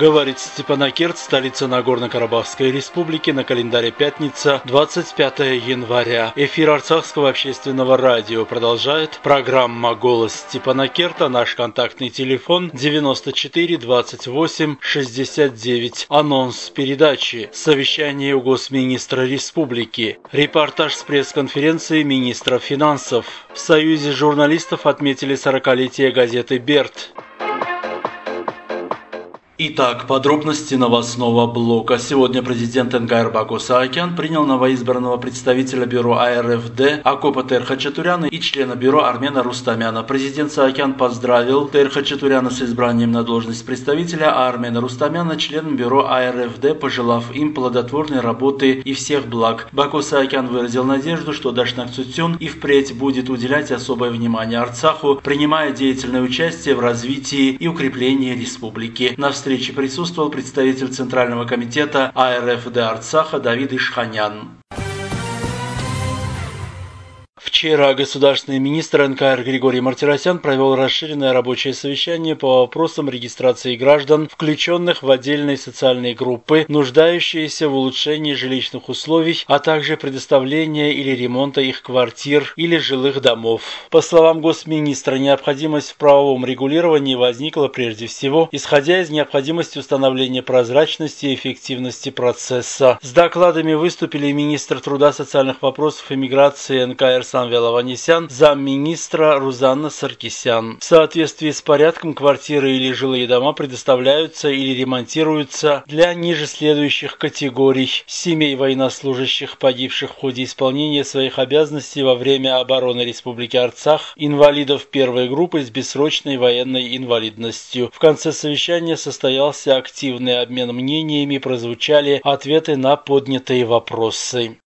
Говорит Степанакерт, столица Нагорно-Карабахской республики, на календаре пятница, 25 января. Эфир Арцахского общественного радио продолжает программа «Голос Степанакерта». Наш контактный телефон 94 28 69. Анонс передачи. Совещание у Госминистра республики. Репортаж с пресс-конференции министра финансов. В Союзе журналистов отметили 40-летие газеты «Берт». Итак, подробности новостного блока. Сегодня президент НКР Баку Саакян принял новоизбранного представителя бюро АРФД Акопа Терхачатуряна и члена бюро Армена Рустамяна. Президент Саакян поздравил Терхачатуряна с избранием на должность представителя, а Армена Рустамяна членом бюро АРФД, пожелав им плодотворной работы и всех благ. Баку Саакян выразил надежду, что Дашнак Цутюн и впредь будет уделять особое внимание Арцаху, принимая деятельное участие в развитии и укреплении республики. На встрече встрече присутствовал представитель Центрального комитета АРФД Арцаха Давид Ишханян. Вчера государственный министр НКР Григорий Мартиросян провел расширенное рабочее совещание по вопросам регистрации граждан, включенных в отдельные социальные группы, нуждающиеся в улучшении жилищных условий, а также предоставления или ремонта их квартир или жилых домов. По словам госминистра, необходимость в правовом регулировании возникла прежде всего, исходя из необходимости установления прозрачности и эффективности процесса. С докладами выступили министр труда, социальных вопросов и миграции НКР Сан Самвел Аванесян, замминистра Рузанна Саркисян. В соответствии с порядком квартиры или жилые дома предоставляются или ремонтируются для ниже следующих категорий семей военнослужащих, погибших в ходе исполнения своих обязанностей во время обороны Республики Арцах, инвалидов первой группы с бессрочной военной инвалидностью. В конце совещания состоялся активный обмен мнениями, прозвучали ответы на поднятые вопросы.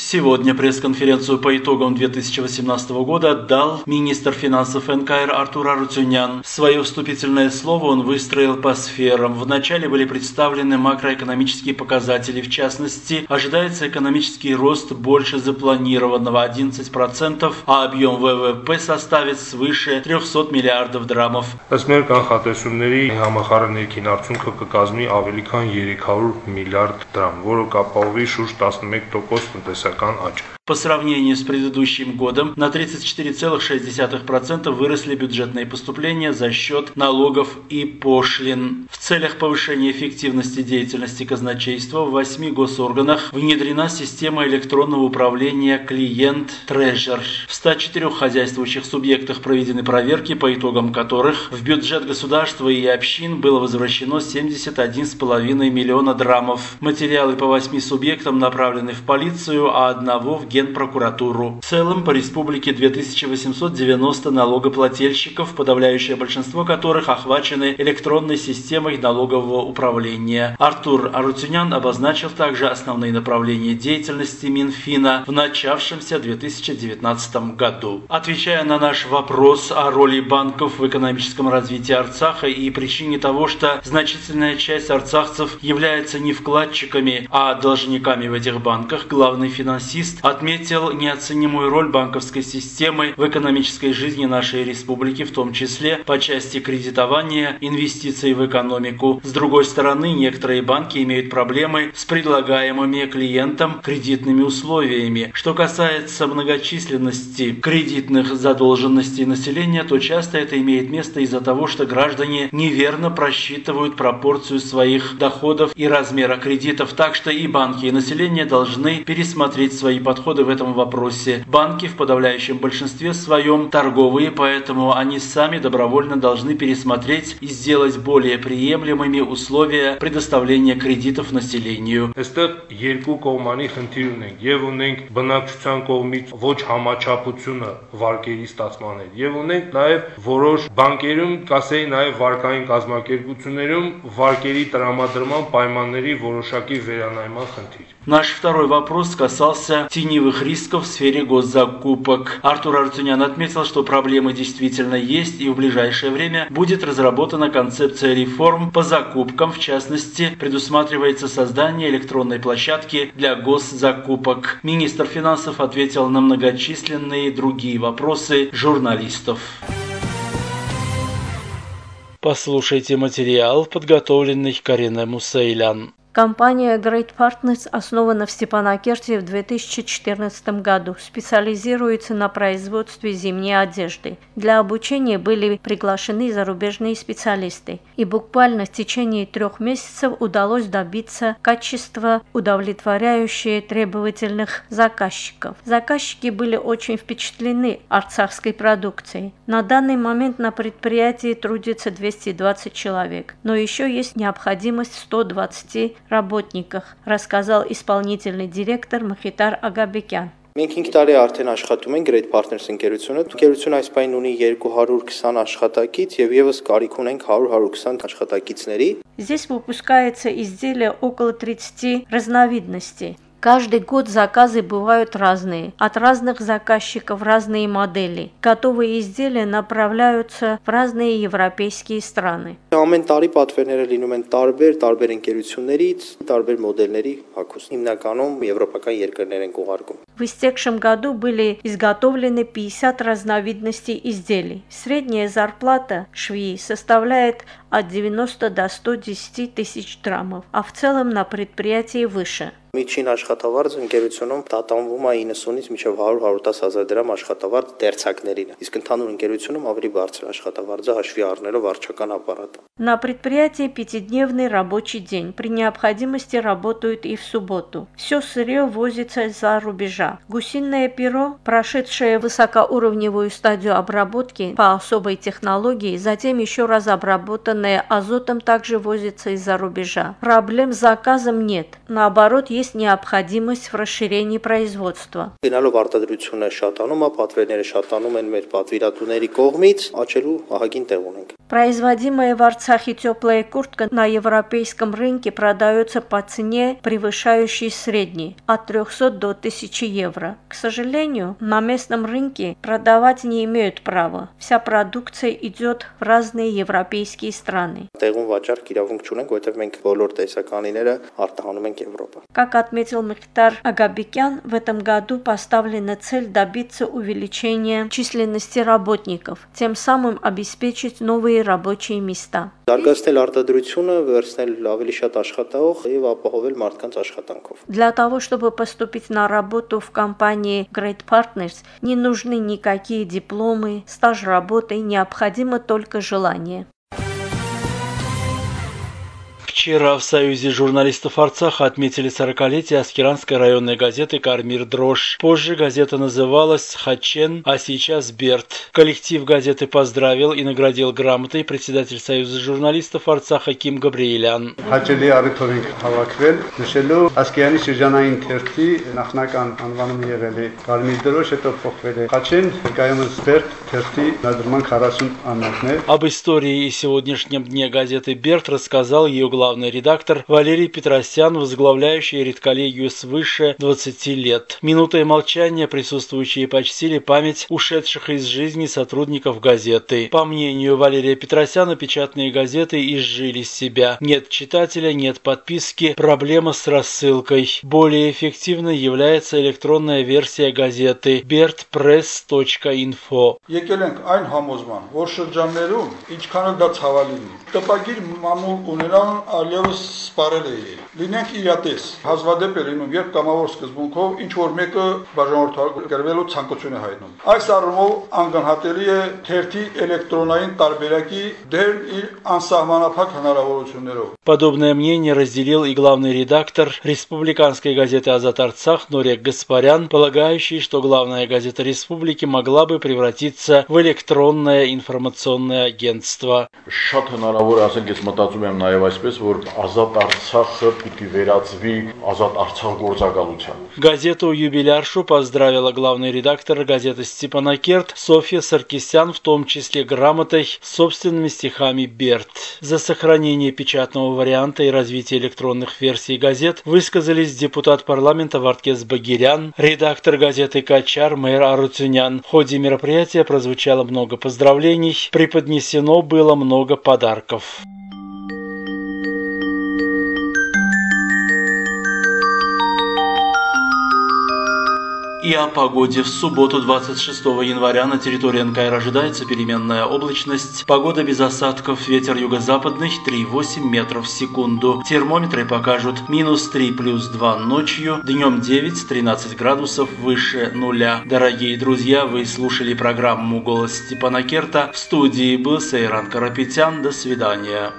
Сегодня пресс-конференцию по итогам 2018 года дал министр финансов НКР Артур Арутюнян. Свое вступительное слово он выстроил по сферам. Вначале были представлены макроэкономические показатели. В частности, ожидается экономический рост больше запланированного 11%, а объем ВВП составит свыше 300 миллиардов драмов. Ըստ կանխատեսումների համախառն ներքին արդյունքը կկազմի ավելի քան 300 միլիարդ դրամ, որը կապահովի շուրջ 11% տնտեսական բուսական աճ։ По сравнению с предыдущим годом на 34,6% выросли бюджетные поступления за счет налогов и пошлин. В целях повышения эффективности деятельности казначейства в восьми госорганах внедрена система электронного управления клиент Treasure. В 104 хозяйствующих субъектах проведены проверки, по итогам которых в бюджет государства и общин было возвращено 71,5 миллиона драмов. Материалы по восьми субъектам направлены в полицию, а одного в Генпрокуратуру. В целом по республике 2890 налогоплательщиков, подавляющее большинство которых охвачены электронной системой налогового управления. Артур Арутюнян обозначил также основные направления деятельности Минфина в начавшемся 2019 году. Отвечая на наш вопрос о роли банков в экономическом развитии Арцаха и причине того, что значительная часть арцахцев является не вкладчиками, а должниками в этих банках, главный финансист отметил неоценимую роль банковской системы в экономической жизни нашей республики, в том числе по части кредитования, инвестиций в экономику. С другой стороны, некоторые банки имеют проблемы с предлагаемыми клиентам кредитными условиями. Что касается многочисленности кредитных задолженностей населения, то часто это имеет место из-за того, что граждане неверно просчитывают пропорцию своих доходов и размера кредитов, так что и банки, и население должны пересмотреть свои подходы в этом вопросе. Банки в подавляющем большинстве своем торговые, поэтому они сами добровольно должны пересмотреть и сделать более приемлемыми условия предоставления кредитов населению. Այստեղ երկու կողմանի խնդիր ունենք եւ ունենք բնակչության կողմից ոչ համաչափությունը վարկերի ստացման հետ եւ ունենք նաեւ որոշ բանկերում, կասեի նաեւ վարկային կազմակերպություններում վարկերի տրամադրման պայմանների որոշակի վերանայման խնդիր։ Наш второй вопрос касался теневых рисков в сфере госзакупок. Артур Арцунян отметил, что проблемы действительно есть и в ближайшее время будет разработана концепция реформ по закупкам. В частности, предусматривается создание электронной площадки для госзакупок. Министр финансов ответил на многочисленные другие вопросы журналистов. Послушайте материал, подготовленный Кариной Мусейлян. Компания Great Partners основана в Степанакерте в 2014 году, специализируется на производстве зимней одежды. Для обучения были приглашены зарубежные специалисты, и буквально в течение трех месяцев удалось добиться качества, удовлетворяющее требовательных заказчиков. Заказчики были очень впечатлены арцахской продукцией. На данный момент на предприятии трудится 220 человек, но еще есть необходимость 120 работниках, рассказал исполнительный директор Махитар Агабекян. Մենք 5 տարի արդեն աշխատում ենք Great Partners ընկերությունը։ Ընկերությունը այս պայն ունի 220 աշխատակից եւ եւս կարիք ունենք 100-120 աշխատակիցների։ Здесь выпускается изделия около 30 разновидностей. Каждый год заказы бывают разные, от разных заказчиков разные модели. Готовые изделия направляются в разные европейские страны. Ամեն տարի պատվերները լինում են տարբեր, տարբեր ընկերություններից, տարբեր մոդելների հագուստ։ Հիմնականում եվրոպական երկրներ են ուղարկում։ В истекшем году были изготовлены 50 разновидностей изделий. Средняя зарплата швеи составляет от 90 до 110 тысяч драмов, а в целом на предприятии выше. Միջին աշխատավարձ ընկերությունում տատանվում է 90-ից մինչև 100-110 հազար դրամ աշխատավարձ դերցակներին։ Իսկ ընդհանուր ընկերությունում ավելի բարձր աշխատավարձը հաշվի առնելով վարչական ապարատը։ На предприятии пятидневный рабочий день. При необходимости работают и в субботу. Все сырье возится из-за рубежа. Гусиное перо, прошедшее высокоуровневую стадию обработки по особой технологии, затем еще раз обработанное азотом, также возится из-за рубежа. Проблем с заказом нет. Наоборот, есть есть необходимость в расширении производства. Գնալով արտադրությունը շատանում է, պատվերները շատանում են մեր պատվիրատուների կողմից, աճելու ահագին տեղ ունենք։ Производимая в Арцахе теплая куртка на европейском рынке продается по цене, превышающей средний, от 300 до 1000 евро. К сожалению, на местном рынке продавать не имеют права. Вся продукция идет в разные европейские страны. Как отметил Мехтар Агабикян, в этом году поставлена цель добиться увеличения численности работников, тем самым обеспечить новые рабочие места. Զարգացնել արտադրությունը, վերցնել ավելի շատ աշխատող եւ ապահովել մարդկանց աշխատանքով։ Для того, чтобы поступить на работу в компании Great Partners, не нужны никакие дипломы, стаж работы, необходимо только желание. Вчера в Союзе журналистов Арцаха отметили 40-летие Аскеранской районной газеты «Кармир Дрожь». Позже газета называлась «Хачен», а сейчас «Берт». Коллектив газеты поздравил и наградил грамотой председатель Союза журналистов Арцаха Ким Габриэлян. Об истории и сегодняшнем дне газеты «Берт» рассказал ее глава главный редактор Валерий Петросян, возглавляющий редколлегию свыше 20 лет. Минутой молчания присутствующие почтили память ушедших из жизни сотрудников газеты. По мнению Валерия Петросяна, печатные газеты изжили себя. Нет читателя, нет подписки, проблема с рассылкой. Более эффективной является электронная версия газеты bertpress.info. Եկել ենք այն համոզման, որ շրջաններում ինչքան դա ցավալի լինի, տպագիր մամուլ ունենալն այլևս սպառել է իրեն։ Լինենք իրատես։ Հազվադեպ է լինում, երբ կամավոր սկզբունքով ինչ որ մեկը բաժանորդագրվելու ցանկություն է հայտնում։ Այս առումով անգանհատելի է թերթի էլեկտրոնային տարբերակի դերն իր անսահմանափակ հնարավորություններով։ Подобное мнение разделил и главный редактор республиканской газеты «Азат Арцах» Норек Гаспарян, полагающий, что главная газета республики могла бы превратиться в электронное информационное агентство. Շատ հնարավոր է, ասենք, ես մտածում եմ նաև այսպես, որ ազատ Արցախը պիտի վերածվի ազատ Արցախ գործակալության։ Газету «Юбиляршу» поздравила главный редактор газеты «Степанакерт» Софья Саркисян, в том числе грамотой с собственными стихами «Берт». За сохранение печатного варианта и развитие электронных версий газет высказались депутат парламента Варткес Багирян, редактор газеты «Качар» мэр Арутюнян. В ходе мероприятия прозвучало много поздравлений, преподнесено было много подарков. И о погоде. В субботу 26 января на территории НКР ожидается переменная облачность. Погода без осадков. Ветер юго-западный 3,8 метров в секунду. Термометры покажут минус 3 плюс 2 ночью. Днем 9, 13 градусов выше нуля. Дорогие друзья, вы слушали программу «Голос Степана Керта». В студии был Сейран Карапетян. До свидания.